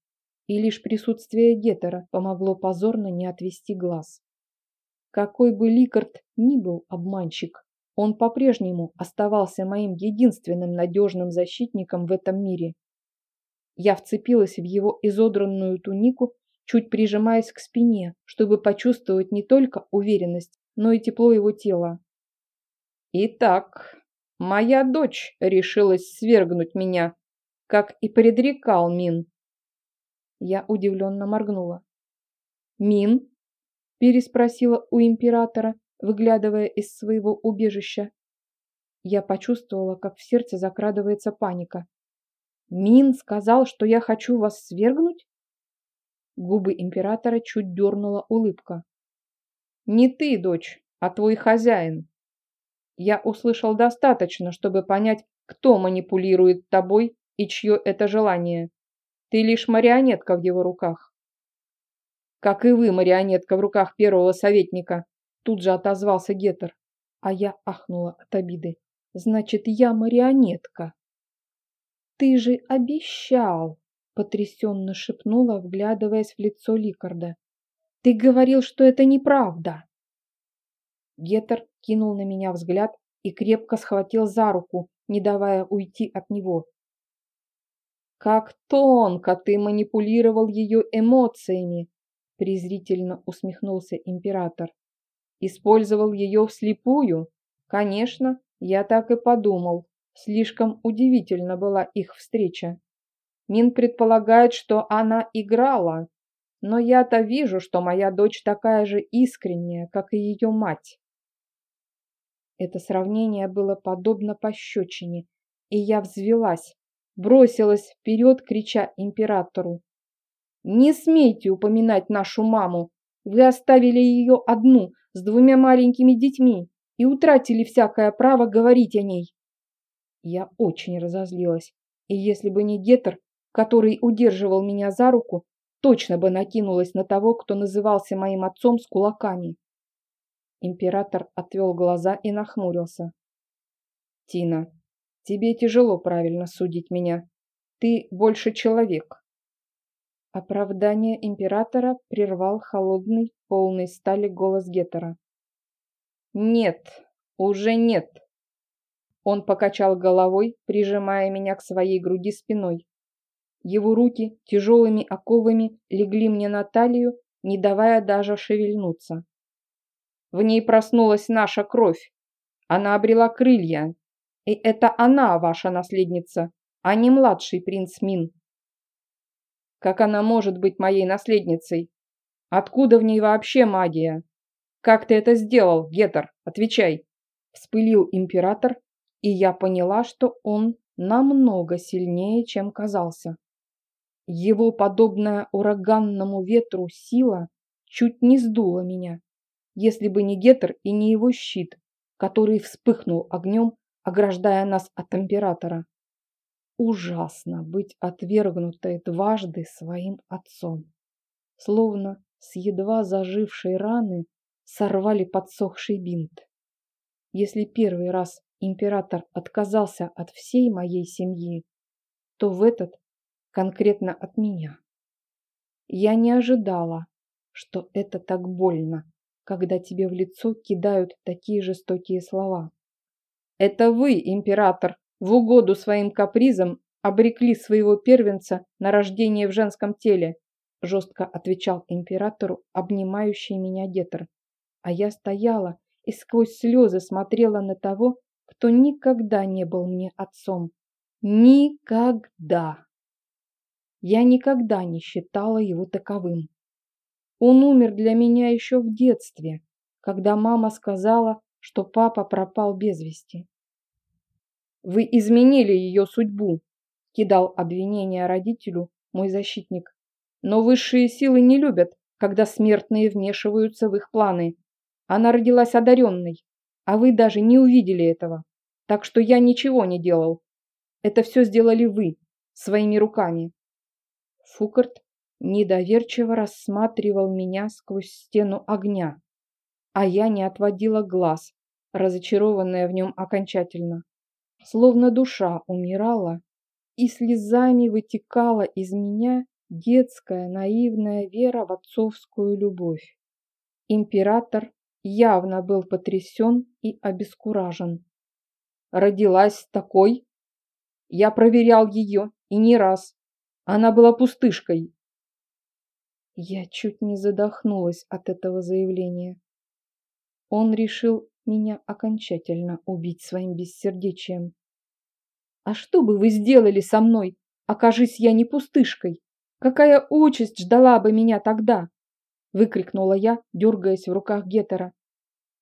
и лишь присутствие Гетера помогло позорно не отвести глаз. Какой бы Ликард ни был обманщик, он по-прежнему оставался моим единственным надежным защитником в этом мире. Я вцепилась в его изодранную тунику, чуть прижимаясь к спине, чтобы почувствовать не только уверенность, но и тепло его тела. «Итак, моя дочь решилась свергнуть меня, как и предрекал Мин». Я удивленно моргнула. «Мин?» – переспросила у императора, выглядывая из своего убежища. Я почувствовала, как в сердце закрадывается паника. «Мин сказал, что я хочу вас свергнуть?» Губы императора чуть дернула улыбка. «Не ты, дочь, а твой хозяин. Я услышал достаточно, чтобы понять, кто манипулирует тобой и чье это желание. Ты лишь марионетка в его руках. Как и вы, марионетка в руках первого советника, тут же отозвался Гетер. А я ахнула от обиды. Значит, я марионетка. Ты же обещал, потрясенно шепнула, вглядываясь в лицо Ликарда. Ты говорил, что это неправда. Гетер кинул на меня взгляд и крепко схватил за руку, не давая уйти от него. «Как тонко ты манипулировал ее эмоциями!» презрительно усмехнулся император. «Использовал ее вслепую? Конечно, я так и подумал. Слишком удивительно была их встреча. Мин предполагает, что она играла, но я-то вижу, что моя дочь такая же искренняя, как и ее мать. Это сравнение было подобно пощечине, и я взвелась, бросилась вперед, крича императору. «Не смейте упоминать нашу маму! Вы оставили ее одну, с двумя маленькими детьми, и утратили всякое право говорить о ней!» Я очень разозлилась, и если бы не Гетер, который удерживал меня за руку, точно бы накинулась на того, кто назывался моим отцом с кулаками. Император отвел глаза и нахмурился. «Тина, тебе тяжело правильно судить меня. Ты больше человек». Оправдание императора прервал холодный, полный стали голос Гетера. «Нет, уже нет!» Он покачал головой, прижимая меня к своей груди спиной. Его руки тяжелыми оковами легли мне на талию, не давая даже шевельнуться. В ней проснулась наша кровь. Она обрела крылья. И это она ваша наследница, а не младший принц Мин. Как она может быть моей наследницей? Откуда в ней вообще магия? Как ты это сделал, Гетер? Отвечай. Вспылил император, и я поняла, что он намного сильнее, чем казался. Его подобная ураганному ветру сила чуть не сдула меня если бы не Гетер и не его щит, который вспыхнул огнем, ограждая нас от императора. Ужасно быть отвергнутой дважды своим отцом. Словно с едва зажившей раны сорвали подсохший бинт. Если первый раз император отказался от всей моей семьи, то в этот конкретно от меня. Я не ожидала, что это так больно когда тебе в лицо кидают такие жестокие слова. Это вы, император, в угоду своим капризам обрекли своего первенца на рождение в женском теле, жестко отвечал императору, обнимающий меня Гетер. А я стояла и сквозь слезы смотрела на того, кто никогда не был мне отцом. Никогда! Я никогда не считала его таковым. Он умер для меня еще в детстве, когда мама сказала, что папа пропал без вести. «Вы изменили ее судьбу», – кидал обвинение родителю мой защитник. «Но высшие силы не любят, когда смертные вмешиваются в их планы. Она родилась одаренной, а вы даже не увидели этого. Так что я ничего не делал. Это все сделали вы, своими руками». Фукарт недоверчиво рассматривал меня сквозь стену огня, а я не отводила глаз, разочарованная в нем окончательно. Словно душа умирала, и слезами вытекала из меня детская наивная вера в отцовскую любовь. Император явно был потрясен и обескуражен. Родилась такой? Я проверял ее, и не раз. Она была пустышкой. Я чуть не задохнулась от этого заявления. Он решил меня окончательно убить своим бессердечием. А что бы вы сделали со мной, окажись я не пустышкой? Какая участь ждала бы меня тогда? Выкрикнула я, дергаясь в руках Гетера.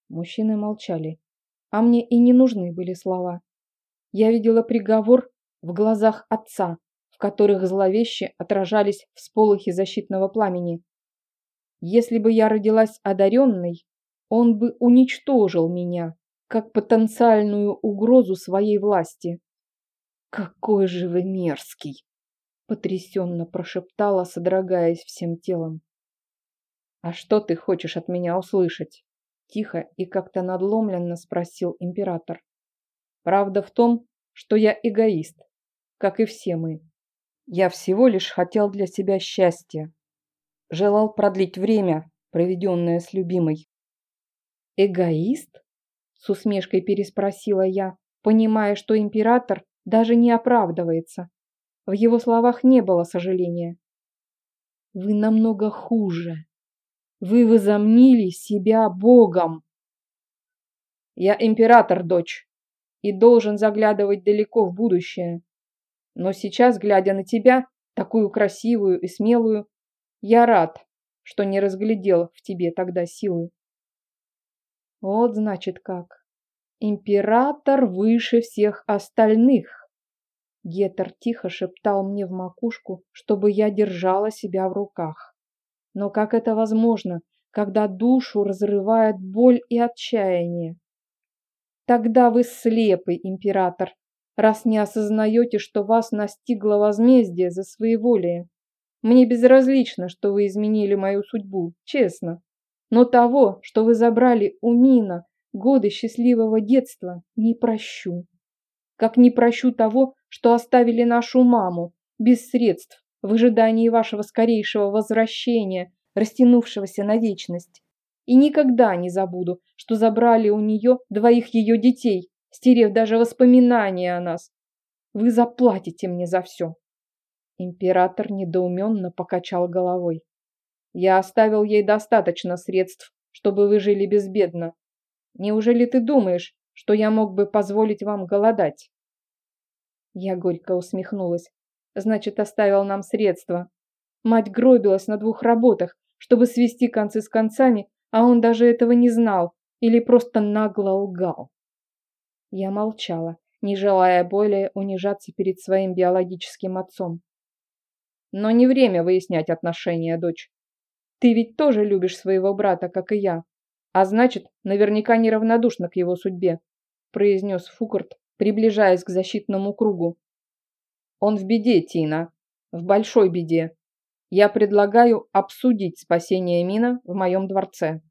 Мужчины молчали, а мне и не нужны были слова. Я видела приговор в глазах отца, в которых зловеще отражались всполохи защитного пламени. Если бы я родилась одаренной, он бы уничтожил меня, как потенциальную угрозу своей власти. «Какой же вы мерзкий!» – потрясенно прошептала, содрогаясь всем телом. «А что ты хочешь от меня услышать?» – тихо и как-то надломленно спросил император. «Правда в том, что я эгоист, как и все мы. Я всего лишь хотел для себя счастья. Желал продлить время, проведенное с любимой. «Эгоист?» – с усмешкой переспросила я, понимая, что император даже не оправдывается. В его словах не было сожаления. «Вы намного хуже. Вы возомнили себя Богом!» «Я император, дочь, и должен заглядывать далеко в будущее. Но сейчас, глядя на тебя, такую красивую и смелую, я рад, что не разглядел в тебе тогда силы. Вот значит как. Император выше всех остальных. Гетер тихо шептал мне в макушку, чтобы я держала себя в руках. Но как это возможно, когда душу разрывает боль и отчаяние? Тогда вы слепый, император, раз не осознаете, что вас настигло возмездие за своеволие. Мне безразлично, что вы изменили мою судьбу, честно. Но того, что вы забрали у Мина годы счастливого детства, не прощу. Как не прощу того, что оставили нашу маму, без средств, в ожидании вашего скорейшего возвращения, растянувшегося на вечность. И никогда не забуду, что забрали у нее двоих ее детей, стерев даже воспоминания о нас. Вы заплатите мне за все. Император недоуменно покачал головой. Я оставил ей достаточно средств, чтобы вы жили безбедно. Неужели ты думаешь, что я мог бы позволить вам голодать?» Я горько усмехнулась. «Значит, оставил нам средства. Мать гробилась на двух работах, чтобы свести концы с концами, а он даже этого не знал или просто нагло лгал». Я молчала, не желая более унижаться перед своим биологическим отцом. Но не время выяснять отношения, дочь. Ты ведь тоже любишь своего брата, как и я. А значит, наверняка неравнодушна к его судьбе», произнес Фукарт, приближаясь к защитному кругу. «Он в беде, Тина. В большой беде. Я предлагаю обсудить спасение Мина в моем дворце».